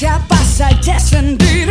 se pasa y es rendir